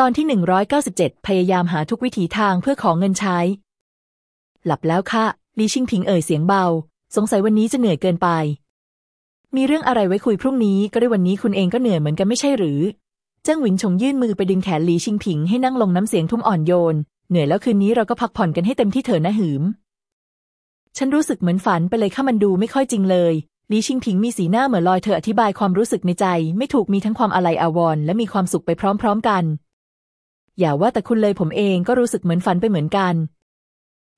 ตอนที่ 197 พยายามหาทุกวิถีทางเพื่อขอเงินใช้ หลับแล้วค่ะลีชิงพิงเอ่ยเสียงเบา สงสัยวันนี้จะเหนื่อยเกินไป มีเรื่องอะไรไว้คุยพรุ่งนี้ก็ได้วันนี้คุณเองก็เหนื่อยเหมือนกันไม่ใช่หรือ เจิ้งหวินชงยื่นมือไปดึงแขนลีชิงพิงให้นั่งลงน้ำเสียงทุ่มอ่อนโยน เหนื่อยแล้วคืนนี้เราก็พักผ่อนกันให้เต็มที่เถอะนะหืม ฉันรู้สึกเหมือนฝันไปเลยค่ะมันดูไม่ค่อยจริงเลยลีชิงพิงมีสีหน้าเหมือนลอยเธออธิบายความรู้สึกในใจ ไม่ถูกมีทั้งความอาลัยอาวรณ์และมีความสุขไปพร้อม ๆ กัน อย่าว่าแต่คุณเลยผมเองก็รู้สึกเหมือนฝันไปเหมือนกัน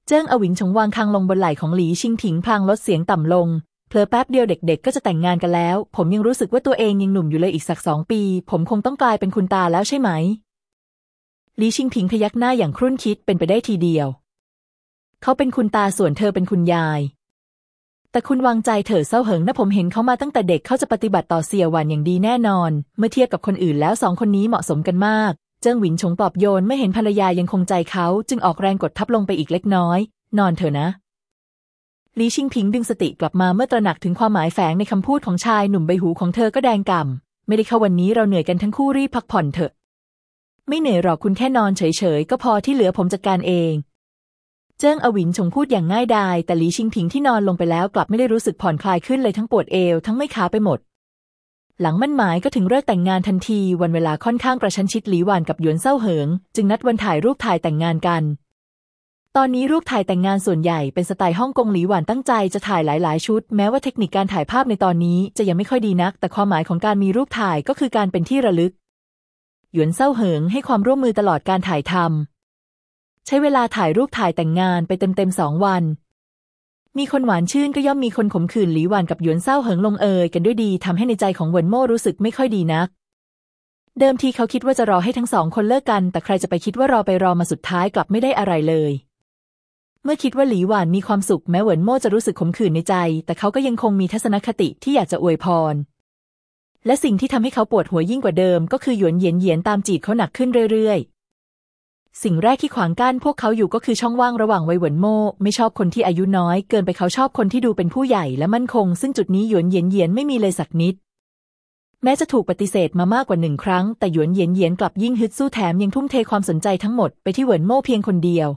เจิ้งอวิงชงวางคางลงบนไหล่ของหลีชิงผิงพลางลดเสียงต่ำลง เพลอแป๊บเดียวเด็กๆ ก็จะแต่งงานกันแล้ว ผมยังรู้สึกว่าตัวเองยังหนุ่มอยู่เลยอีกสักสองปี ผมคงต้องกลายเป็นคุณตาแล้วใช่ไหมหลีชิงผิงพยักหน้าอย่างครุ่นคิดเป็นไปได้ทีเดียว เขาเป็นคุณตาส่วนเธอเป็นคุณยาย แต่คุณวางใจเถอะเศร้าเหิงนะผมเห็นเขามาตั้งแต่เด็กเขาจะปฏิบัติต่อเสี่ยหวันอย่างดีแน่นอน เมื่อเทียบกับคนอื่นแล้วสองคนนี้เหมาะสมกันมาก เจิ้งหวินชงปลอบโยนไม่เห็นภรรยายังคงใจเขา จึงออกแรงกดทับลงไปอีกเล็กน้อย นอนเถอะนะลีชิงพิงดึงสติกลับมาเมื่อตระหนักถึงความหมายแฝงในคำพูดของชายหนุ่มใบหูของเธอก็แดงก่ำไม่ได้เข้าวันนี้เราเหนื่อยกันทั้งคู่รีบพักผ่อนเถอะ ไม่เหนื่อยหรอกคุณแค่นอนเฉยๆก็พอที่เหลือผมจัดการเอง เจิ้งอวินชงพูดอย่างง่ายดายแต่ลีชิงพิงที่นอนลงไปแล้วกลับไม่ได้รู้สึกผ่อนคลายขึ้นเลยทั้งปวดเอวทั้งไม่ขาไปหมด หลังมั่นหมายก็ถึงเลิกแต่งงานทันที วันเวลาค่อนข้างกระชันชิดหลีหวานกับหยวนเศร้าเหิง จึงนัดวันถ่ายรูปถ่ายแต่งงานกัน ตอนนี้รูปถ่ายแต่งงานส่วนใหญ่เป็นสไตล์ฮ่องกงหลีหวานตั้งใจจะถ่ายหลาย ๆ ชุด แม้ว่าเทคนิคการถ่ายภาพในตอนนี้จะยังไม่ค่อยดีนัก แต่ความหมายของการมีรูปถ่ายก็คือการเป็นที่ระลึก หยวนเซาเหิงให้ความร่วมมือตลอดการถ่ายทำใช้เวลาถ่ายรูปถ่ายแต่งงานไปเต็มๆสองวัน มีคนหวานชื่นก็ย่อมมีคนขมขื่นหลีหวานกับหยวนเซาเหิงลงเอยกันด้วยดีทำให้ในใจของเหวินโม่รู้สึกไม่ค่อยดีนัก เดิมทีเขาคิดว่าจะรอให้ทั้งสองคนเลิกกัน แต่ใครจะไปคิดว่ารอไปรอมาสุดท้ายกลับไม่ได้อะไรเลย เมื่อคิดว่าหลีหวานมีความสุขแม้เหวินโม่จะรู้สึกขมขื่นในใจ แต่เขาก็ยังคงมีทัศนคติที่อยากจะอวยพร และสิ่งที่ทำให้เขาปวดหัวยิ่งกว่าเดิม ก็คือหยวนเยียนเยียนตามจีบเขาหนักขึ้นเรื่อยๆ สิ่งแรกที่ขวางกั้นพวกเขาอยู่ก็คือช่องว่างระหว่างวัยเหวินโม่ไม่ชอบคนที่อายุน้อย เกินไปเขาชอบคนที่ดูเป็นผู้ใหญ่และมั่นคง ซึ่งจุดนี้หยวนเยียนเยียนไม่มีเลยสักนิด แม้จะถูกปฏิเสธมามากกว่าหนึ่งครั้ง แต่หยวนเยียนเยียนกลับยิ่งฮึดสู้แถมยังทุ่มเทความสนใจทั้งหมดไปที่เหวินโม่เพียงคนเดียว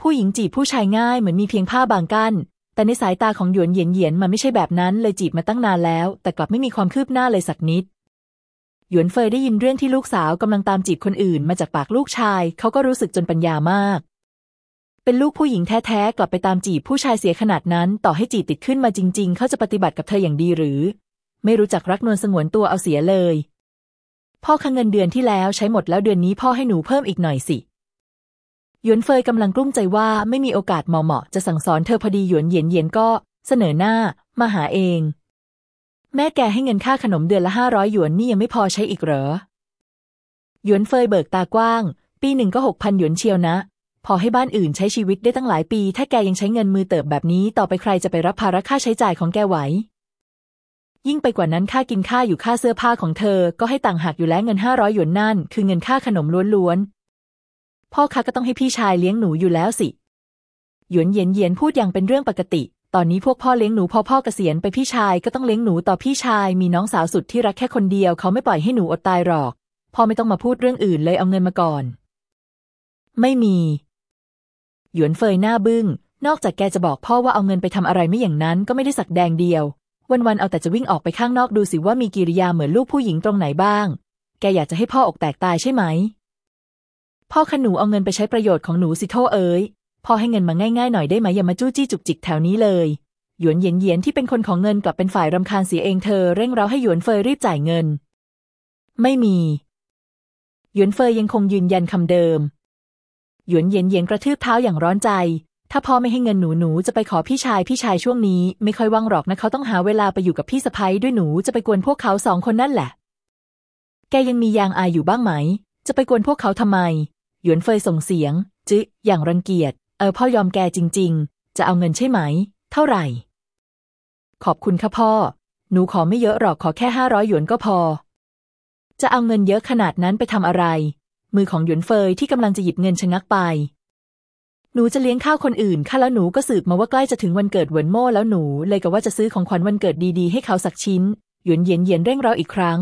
ผู้หญิงจีบผู้ชายง่ายเหมือนมีเพียงผ้าบางกัน้นแต่ในสายตาของหยวนเยียนเยียนมันไม่ใช่แบบนั้นเลยจีบมาตั้งนานแล้ว แต่กลับไม่มีความคืบหน้าเลยสักนิด หยวนเฟยได้ยินเรื่องที่ลูกสาวกำลังตามจีบคนอื่นมาจากปากลูกชาย เขาก็รู้สึกจนปัญญามาก เป็นลูกผู้หญิงแท้ๆ กลับไปตามจีบผู้ชายเสียขนาดนั้น ต่อให้จีบติดขึ้นมาจริง ๆ เขาจะปฏิบัติกับเธออย่างดีหรือ ไม่รู้จักรักนวลสงวนตัวเอาเสียเลย พ่อค้างเงินเดือนที่แล้วใช้หมดแล้วเดือนนี้พ่อให้หนูเพิ่มอีกหน่อยสิหยวนเฟยกำลังกลุ้มใจว่าไม่มีโอกาสเหมาะๆจะสั่งสอนเธอพอดีหยวนเย็นเย็นก็เสนอหน้ามาหาเอง แม่แกให้เงินค่าขนมเดือนละห้าร้อยหยวนนี่ยังไม่พอใช้อีกเหรอ หยวนเฟยเบิกตากว้าง ปีหนึ่งก็หกพันหยวนเชียวนะ พอให้บ้านอื่นใช้ชีวิตได้ตั้งหลายปี ถ้าแกยังใช้เงินมือเติบแบบนี้ ต่อไปใครจะไปรับภาระค่าใช้จ่ายของแกไหว ยิ่งไปกว่านั้นค่ากินค่าอยู่ค่าเสื้อผ้าของเธอ ก็ให้ต่างหากอยู่แล้วเงินห้าร้อยหยวนนั่น คือเงินค่าขนมล้วนๆ พ่อคะก็ต้องให้พี่ชายเลี้ยงหนูอยู่แล้วสิ หยวนเย็นเย็นพูดอย่างเป็นเรื่องปกติ ตอนนี้พวกพ่อเลี้ยงหนูพอพ่อเกษียณไปพี่ชายก็ต้องเลี้ยงหนูต่อพี่ชาย มีน้องสาวสุดที่รักแค่คนเดียว เขาไม่ปล่อยให้หนูอดตายหรอก พ่อไม่ต้องมาพูดเรื่องอื่นเลยเอาเงินมาก่อน ไม่มี หยวนเฟยหน้าบึง้ง นอกจากแกจะบอกพ่อว่าเอาเงินไปทำอะไรไม่อย่างนั้นก็ไม่ได้สักแดงเดียว วันๆเอาแต่จะวิ่งออกไปข้างนอกดูสิว่ามีกิริยาเหมือนลูกผู้หญิงตรงไหนบ้าง แกอยากจะให้พ่ออกแตกตายใช่ไหมพ่อขนูเอาเงินไปใช้ประโยชน์ของหนูสิโทเอ๋ย พ่อให้เงินมาง่ายๆหน่อยได้ไหมอย่ามาจู้จี้จุกจิกแถวนี้เลยหยวนเย็นเย็นที่เป็นคนของเงินกลับเป็นฝ่ายรำคาญเสียเองเธอเร่งเร้าให้หยวนเฟยรีบจ่ายเงิน ไม่มี หยวนเฟยยังคงยืนยันคำเดิม หยวนเย็นเย็นกระทืบเท้าอย่างร้อนใจ ถ้าพ่อไม่ให้เงินหนูหนูจะไปขอพี่ชายพี่ชายช่วงนี้ ไม่ค่อยว่างหรอกนะเขาต้องหาเวลาไปอยู่กับพี่สะพ้ยด้วยหนูจะไปกวนพวกเขาสองคนนั่นแหละ แกยังมียางอายอยู่บ้างไหม จะไปกวนพวกเขาทำไม หยวนเฟยส่งเสียงจิอย่างรังเกียจ เออพ่อยอมแกจริง ๆ จะเอาเงินใช่ไหม เท่าไหร่ ขอบคุณค่ะพ่อ หนูขอไม่เยอะหรอกขอแค่ห้าร้อยหยวนก็พอ จะเอาเงินเยอะขนาดนั้นไปทำอะไร มือของหยวนเฟยที่กำลังจะหยิบเงินชะงักไป หนูจะเลี้ยงข้าวคนอื่นค่ะแล้วหนูก็สืบมาว่าใกล้จะถึงวันเกิดเหวินโม่แล้วหนูเลยกับว่าจะซื้อของขวัญวันเกิดดีๆให้เขาสักชิ้น หยวนเย็นเย็นเร่งเราอีกครั้ง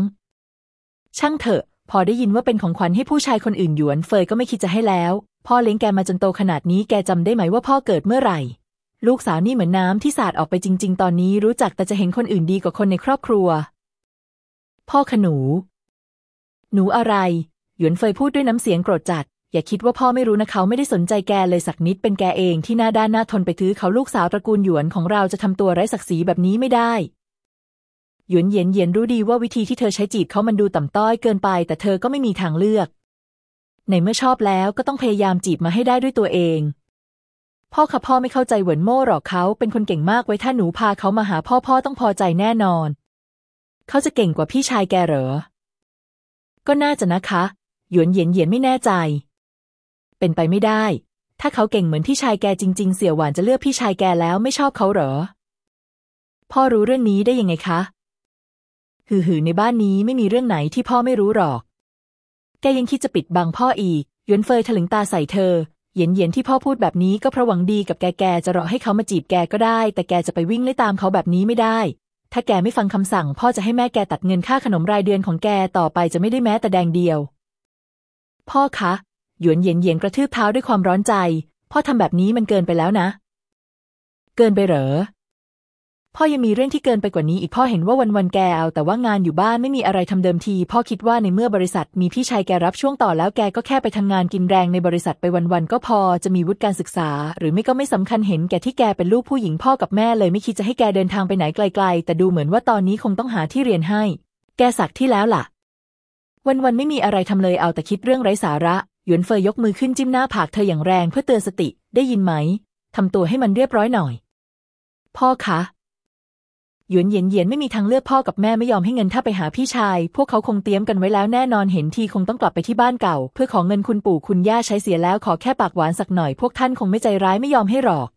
ช่างเถอะ พอได้ยินว่าเป็นของขวัญให้ผู้ชายคนอื่นหยวนเฟยก็ไม่คิดจะให้แล้ว พ่อเลี้ยงแกมาจนโตขนาดนี้แกจำได้ไหมว่าพ่อเกิดเมื่อไหร่ ลูกสาวนี่เหมือนน้ำที่สาดออกไปจริง ๆ ตอนนี้รู้จักแต่จะเห็นคนอื่นดีกว่าคนในครอบครัว พ่อขนู หนูอะไร หยวนเฟยพูดด้วยน้ำเสียงโกรธจัด อย่าคิดว่าพ่อไม่รู้นะเขาไม่ได้สนใจแกเลยสักนิดเป็นแกเองที่หน้าด้านหน้าทนไปถือเขาลูกสาวตระกูลหยวนของเราจะทำตัวไร้ศักดิ์ศรีแบบนี้ไม่ได้หยวนเย็นเย็นรู้ดีว่าวิธีที่เธอใช้จีบเขามันดูต่ำต้อยเกินไป แต่เธอก็ไม่มีทางเลือก ในเมื่อชอบแล้วก็ต้องพยายามจีบมาให้ได้ด้วยตัวเอง พ่อค่ะพ่อไม่เข้าใจเหวินโม่หรอกเขาเป็นคนเก่งมากไว้ถ้าหนูพาเขามาหาพ่อพ่อต้องพอใจแน่นอน เขาจะเก่งกว่าพี่ชายแกเหรอ ก็น่าจะนะคะ หยวนเหยียนเหยียนไม่แน่ใจ เป็นไปไม่ได้ ถ้าเขาเก่งเหมือนพี่ชายแกจริง ๆ เสี่ยวหวานจะเลือกพี่ชายแกแล้วไม่ชอบเขาเหรอ พ่อรู้เรื่องนี้ได้ยังไงคะ หือหือในบ้านนี้ไม่มีเรื่องไหนที่พ่อไม่รู้หรอก แกยังคิดจะปิดบังพ่ออีกหยวนเฟยถลึงตาใส่เธอ เยียนเยียนที่พ่อพูดแบบนี้ก็เพราะหวังดีกับแกแกจะรอให้เขามาจีบแกก็ได้ แต่แกจะไปวิ่งไล่ตามเขาแบบนี้ไม่ได้ ถ้าแกไม่ฟังคำสั่ง พ่อจะให้แม่แกตัดเงินค่าขนมรายเดือนของแกต่อไปจะไม่ได้แม้แต่แดงเดียว พ่อคะหยวนเยียนเยียนกระทืบเท้าด้วยความร้อนใจ พ่อทำแบบนี้มันเกินไปแล้วนะ เกินไปเหรอ พ่อยังมีเรื่องที่เกินไปกว่านี้อีกพ่อเห็นว่าวันวันๆแกเอาแต่ว่างานอยู่บ้านไม่มีอะไรทำเดิมที พ่อคิดว่าในเมื่อบริษัทมีพี่ชายแกรับช่วงต่อแล้วแกก็แค่ไปทำงานกินแรงในบริษัทไปวันๆก็พอจะมีวุฒิการศึกษา หรือไม่ก็ไม่สำคัญเห็นแกที่แกเป็นลูกผู้หญิงพ่อกับแม่เลยไม่คิดจะให้แกเดินทางไปไหนไกล ๆ แต่ดูเหมือนว่าตอนนี้คงต้องหาที่เรียนให้ แกสักที่แล้วล่ะ วันๆไม่มีอะไรทำเลยเอาแต่คิดเรื่องไร้สาระหยวนเฟยยกมือขึ้นจิ้มหน้าผากเธออย่างแรงเพื่อเตือนสติได้ยินไหมทำตัวให้มันเรียบร้อยหน่อย พ่อคะ หยวนเหยียนเหยียนไม่มีทางเลือกพ่อกับแม่ไม่ยอมให้เงินถ้าไปหาพี่ชาย พวกเขาคงเตรียมกันไว้แล้วแน่นอนเห็นทีคงต้องกลับไปที่บ้านเก่า เพื่อขอเงินคุณปู่คุณย่าใช้เสียแล้วขอแค่ปากหวานสักหน่อยพวกท่านคงไม่ใจร้ายไม่ยอมให้หรอก